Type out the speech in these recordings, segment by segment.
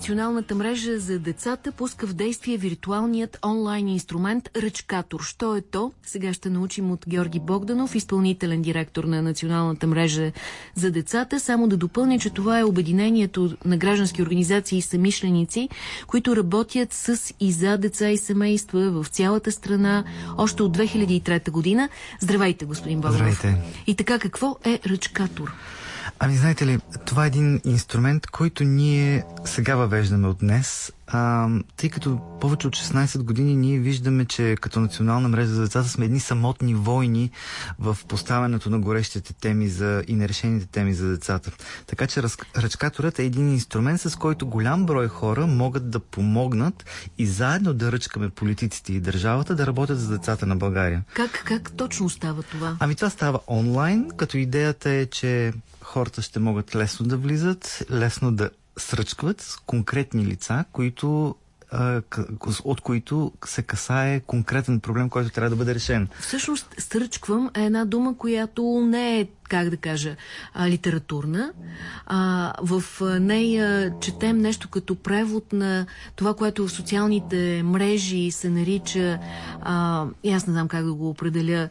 Националната мрежа за децата пуска в действие виртуалният онлайн инструмент Ръчкатор. Що е то? Сега ще научим от Георги Богданов, изпълнителен директор на Националната мрежа за децата. Само да допълня, че това е обединението на граждански организации и самишленици, които работят с и за деца и семейства в цялата страна още от 2003 година. Здравейте, господин Богданов. Здравейте. И така, какво е Ръчкатор? Ами знаете ли, това е един инструмент, който ние сега въвеждаме от днес, а, тъй като повече от 16 години ние виждаме, че като национална мрежа за децата сме едни самотни войни в поставянето на горещите теми за, и нерешените теми за децата. Така че раз, ръчкаторът е един инструмент, с който голям брой хора могат да помогнат и заедно да ръчкаме политиците и държавата да работят за децата на България. Как, как точно става това? Ами това става онлайн, като идеята е, че хората ще могат лесно да влизат, лесно да сръчкват с конкретни лица, които от които се касае конкретен проблем, който трябва да бъде решен. Всъщност, сръчквам е една дума, която не е, как да кажа, литературна. В нея четем нещо като превод на това, което в социалните мрежи се нарича, и аз не знам как да го определя,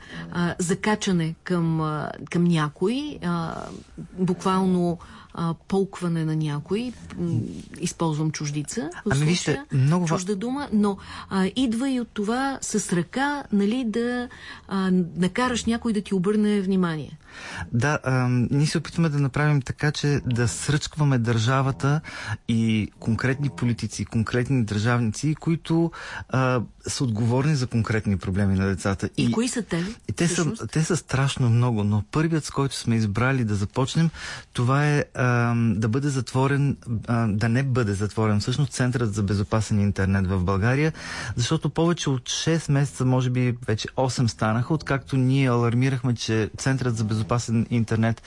закачане към, към някой, буквално а, полкване на някой, използвам чуждица, в ами вижте, много... чужда дума, но а, идва и от това с ръка, нали, да а, накараш някой да ти обърне внимание. Да, а, ние се опитваме да направим така, че да сръчкваме държавата и конкретни политици, конкретни държавници, които а, са отговорни за конкретни проблеми на децата. И, и кои са те? Те, са, те са страшно много, но първият, с който сме избрали да започнем, това е а, да бъде затворен, а, да не бъде затворен всъщност Центърът за безопасен интернет в България, защото повече от 6 месеца, може би вече 8 станаха, откакто ние алармирахме, че Центърът за безопасен интернет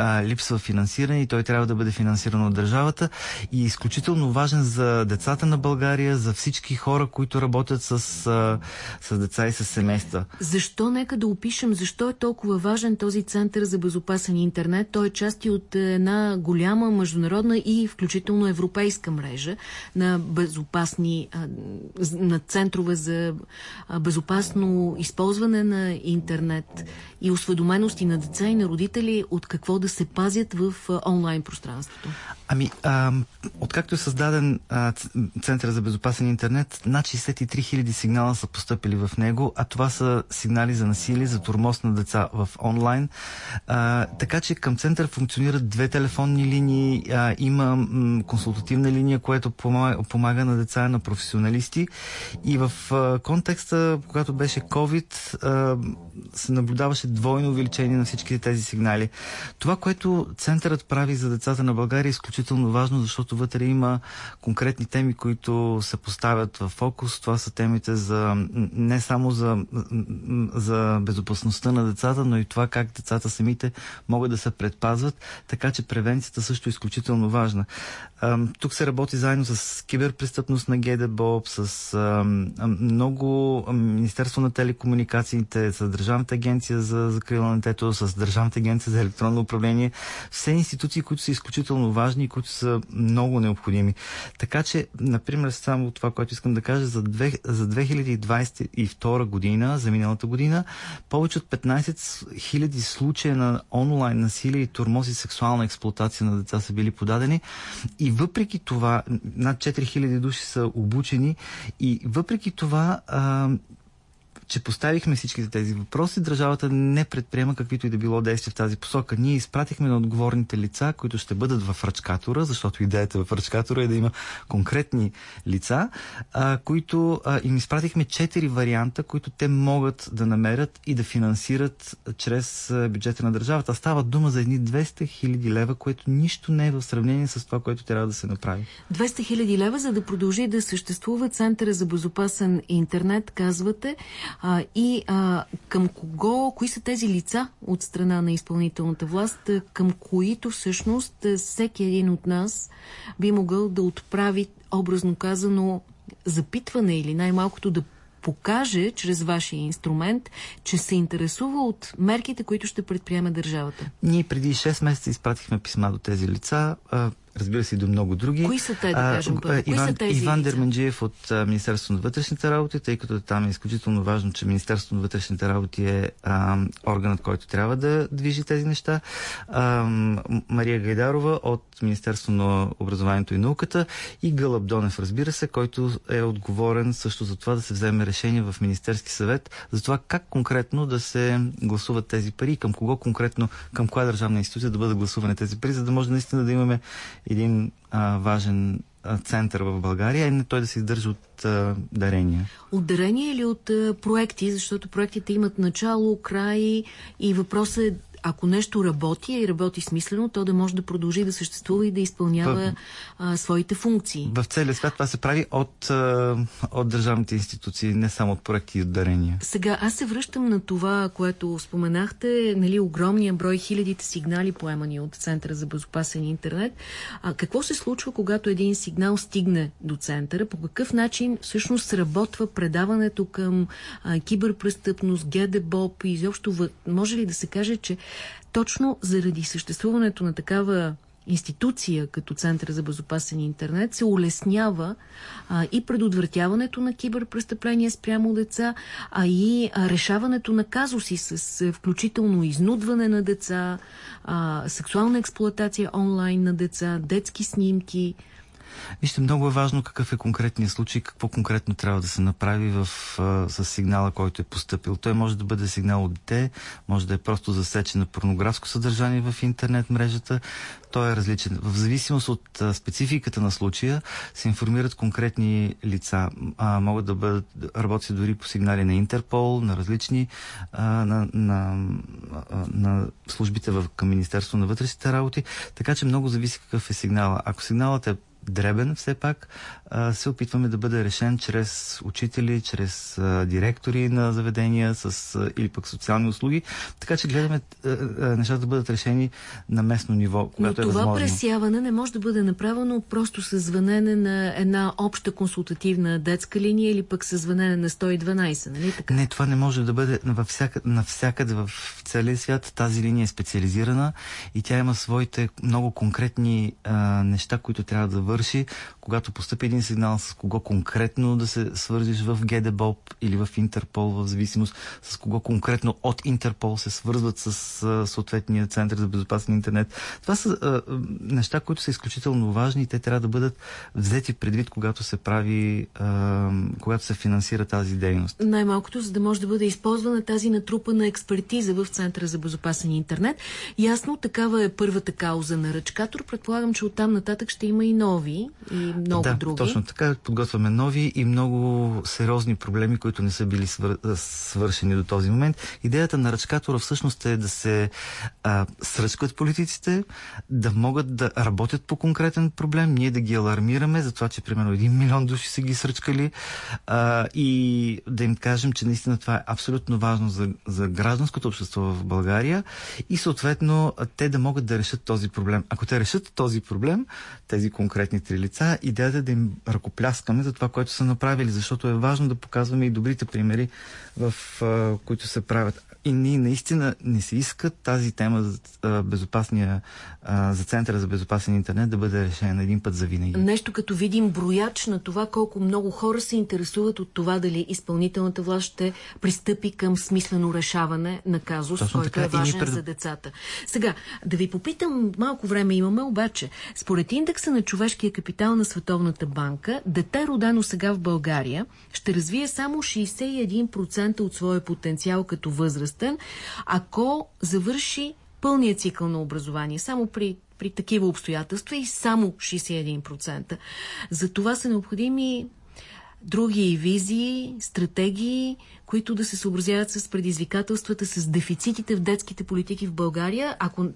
а, липсва финансиране и той трябва да бъде финансиран от държавата и е изключително важен за децата на България, за всички хора, които работят с, а, с деца и с семейства. Защо, нека да опишем, защо е толкова важен този център за безопасен интернет? Той е част от една голяма международна и включително европейска мрежа на безопасни, на центрове за безопасно използване на интернет и осведомености на деца и на родители от какво да се пазят в онлайн пространството? Ами, а, откакто е създаден а, Център за безопасен интернет, над 63 000 сигнала са поступили в него, а това са сигнали за насилие, за турмоз на деца в онлайн. А, така че към Център функционират две телефонни линии, а, има м, консултативна линия, която помага, помага на деца, на професионалисти. И в а, контекста, когато беше COVID, а, се наблюдаваше двойно увеличение на всички тези сигнали. Това, което Центърът прави за децата на България е изключително важно, защото вътре има конкретни теми, които се поставят в фокус. Това са темите за не само за, за безопасността на децата, но и това как децата самите могат да се предпазват, така че превенцията също е изключително важна. Тук се работи заедно с киберпрестъпност на ГДБОП, с много Министерство на телекомуникациите, с Държавната агенция за закрила на детето, с Държавната агенция за електронно управление. Все институции, които са изключително важни и които са много необходими. Така че, например, само това, което искам да кажа, за, две, за 2022 година, за миналата година, повече от 15 000 случая на онлайн насилие и турмоз и сексуална експлуатация на деца са били подадени. И въпреки това, над 4000 души са обучени и въпреки това че поставихме всичките тези въпроси, държавата не предприема каквито и да било действия в тази посока. Ние изпратихме на отговорните лица, които ще бъдат в ръчкатора, защото идеята в ръчкатора е да има конкретни лица, а, които а, им изпратихме четири варианта, които те могат да намерят и да финансират чрез бюджета на държавата. Става дума за едни 200 хиляди лева, което нищо не е в сравнение с това, което трябва да се направи. 200 хиляди лева, за да продължи да съществува Центъра за безопасен интернет, казвате. А, и а, към кого, кои са тези лица от страна на изпълнителната власт, към които всъщност всеки един от нас би могъл да отправи, образно казано, запитване или най-малкото да покаже чрез вашия инструмент, че се интересува от мерките, които ще предприеме държавата? Ние преди 6 месеца изпратихме писма до тези лица разбира се и до много други. Кои са те, да кажем а, Иван, са тези Иван Дерменджиев от а, Министерството на вътрешните работи, тъй като там е изключително важно, че Министерството на вътрешните работи е а, органът, който трябва да движи тези неща. А, Мария Гайдарова от Министерство на образованието и науката и Гълъб Донев, разбира се, който е отговорен също за това да се вземе решение в Министерски съвет за това как конкретно да се гласуват тези пари, към кого конкретно, към коя държавна институция да бъдат гласувани тези пари, за да може наистина да имаме един а, важен център в България, не той да се издържа от а, дарения. От дарения или от а, проекти, защото проектите имат начало, край и въпросът е ако нещо работи и работи смислено, то да може да продължи да съществува и да изпълнява а, своите функции. В целия свят това се прави от, от държавните институции, не само от проекти и от дарения. Сега, аз се връщам на това, което споменахте, нали, огромния брой хилядите сигнали, поемани от Центъра за безопасен интернет. А какво се случва, когато един сигнал стигне до центъра? По какъв начин всъщност сработва предаването към а, киберпрестъпност, ГДБОП и изобщо може ли да се каже, че точно заради съществуването на такава институция като Център за безопасен интернет се улеснява а, и предотвратяването на киберпрестъпления спрямо деца, а и а, решаването на казуси с включително изнудване на деца, а, сексуална експлуатация онлайн на деца, детски снимки, Вижте, много е важно какъв е конкретният случай, какво конкретно трябва да се направи в, а, с сигнала, който е поступил. Той може да бъде сигнал от дете, може да е просто засечено порнографско съдържание в интернет мрежата. Той е различен. В зависимост от а, спецификата на случая се информират конкретни лица. А, могат да бъдат, работят дори по сигнали на Интерпол, на различни а, на, на, а, на службите в, към Министерство на вътрешните работи. Така че много зависи какъв е сигнала. Ако сигналът е дребен все пак, се опитваме да бъде решен чрез учители, чрез директори на заведения с, или пък социални услуги. Така че гледаме нещата да бъдат решени на местно ниво, когато Но е това възможно. пресяване не може да бъде направено просто с звънене на една обща консултативна детска линия или пък с звънене на 112, нали така? Не, това не може да бъде навсякъде, навсякъде в целия свят. Тази линия е специализирана и тя има своите много конкретни а, неща, които трябва да върши, когато постъпи един сигнал с кого конкретно да се свързиш в ГДБОП или в Интерпол, в зависимост с кого конкретно от Интерпол се свързват с а, съответния център за безопасен интернет. Това са а, неща, които са изключително важни и те трябва да бъдат взети предвид, когато се прави, а, когато се финансира тази дейност. Най-малкото, за да може да бъде използвана тази натрупана експертиза в Центъра за безопасен интернет. Ясно, такава е първата кауза на ръчкатор. Предполагам, че оттам нататък ще има и нови, и много да, други. точно така. Подготвяме нови и много сериозни проблеми, които не са били свър... свършени до този момент. Идеята на ръчкатора всъщност е да се а, сръчкат политиците, да могат да работят по конкретен проблем, ние да ги алармираме за това, че примерно един милион души са ги сръчкали а, и да им кажем, че наистина това е абсолютно важно за, за гражданското общество в България и съответно те да могат да решат този проблем. Ако те решат този проблем, тези конкретни три лица, идеята е да им ръкопляскаме за това, което са направили, защото е важно да показваме и добрите примери, в uh, които се правят. И ние наистина не се иска тази тема за uh, безопасния, uh, за Центъра за безопасен интернет да бъде решена един път за винаги. Нещо като видим брояч на това колко много хора се интересуват от това дали изпълнителната власт ще пристъпи към смислено решаване на казус, Точно който така. е важен пред... за децата. Сега, да ви попитам, малко време имаме, обаче, според индекса на човешкия капитал на Световната банка, дете родено сега в България ще развие само 61% от своя потенциал като възрастен, ако завърши пълния цикъл на образование. Само при при такива обстоятелства и само 61%. За това са необходими други визии, стратегии, които да се съобразяват с предизвикателствата, с дефицитите в детските политики в България. Ако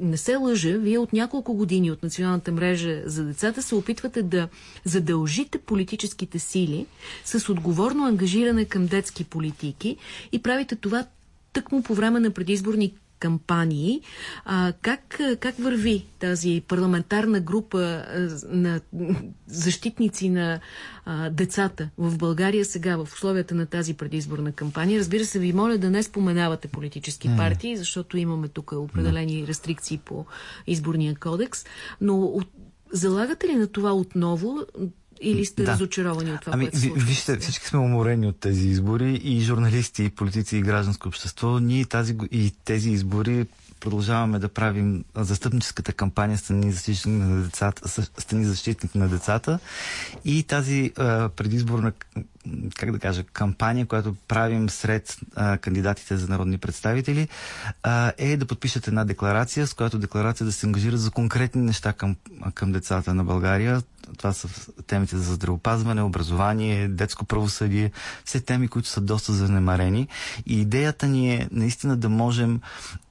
не се лъжа, вие от няколко години от Националната мрежа за децата се опитвате да задължите политическите сили с отговорно ангажиране към детски политики и правите това тъкмо по време на предизборни кампании. А, как, как върви тази парламентарна група а, на защитници на а, децата в България сега, в условията на тази предизборна кампания? Разбира се, ви моля да не споменавате политически mm. партии, защото имаме тук определени mm. рестрикции по изборния кодекс, но от залагате ли на това отново? Или сте да. разочаровани от това, ами, което случва? Вижте, всички сме уморени от тези избори и журналисти, и политици, и гражданско общество. Ние тази, и тези избори продължаваме да правим застъпническата кампания Стани защитник на децата, Стани защитник на децата и тази а, предизборна как да кажа, кампания, която правим сред а, кандидатите за народни представители, а, е да подпишат една декларация, с която декларация да се ангажират за конкретни неща към, към децата на България. Това са темите за здравопазване, образование, детско правосъдие, все теми, които са доста занемарени. И идеята ни е наистина да можем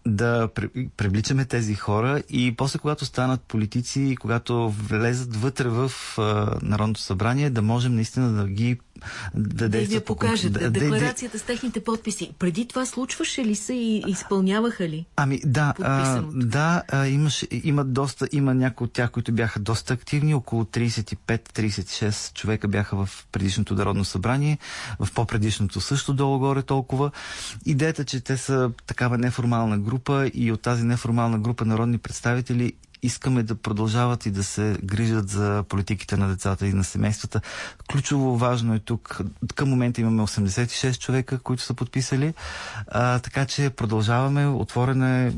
да привличаме тези хора и после, когато станат политици когато влезат вътре в а, Народното събрание, да можем наистина да ги да, да ви покажете. Да, Декларацията да, с техните подписи. Преди това случваше ли се и изпълняваха ли? Ами да, а, да а, имаш, има доста, има някои от тях, които бяха доста активни, около 35-36 човека бяха в предишното Народно събрание, в по-предишното също долу-горе толкова. Идеята, че те са такава неформална група и от тази неформална група народни представители искаме да продължават и да се грижат за политиките на децата и на семействата. Ключово важно е тук, към момента имаме 86 човека, които са подписали, а, така че продължаваме, отворена е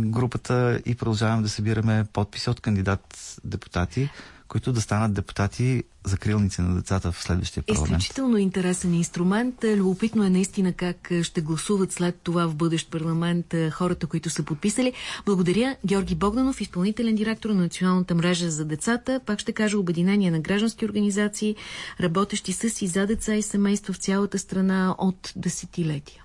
групата и продължаваме да събираме подписи от кандидат депутати които да станат депутати за крилници на децата в следващия парламент. Изключително интересен инструмент. Любопитно е наистина как ще гласуват след това в бъдещ парламент хората, които са подписали. Благодаря Георги Богданов, изпълнителен директор на Националната мрежа за децата. Пак ще кажа обединение на граждански организации, работещи с и за деца и семейства в цялата страна от десетилетия.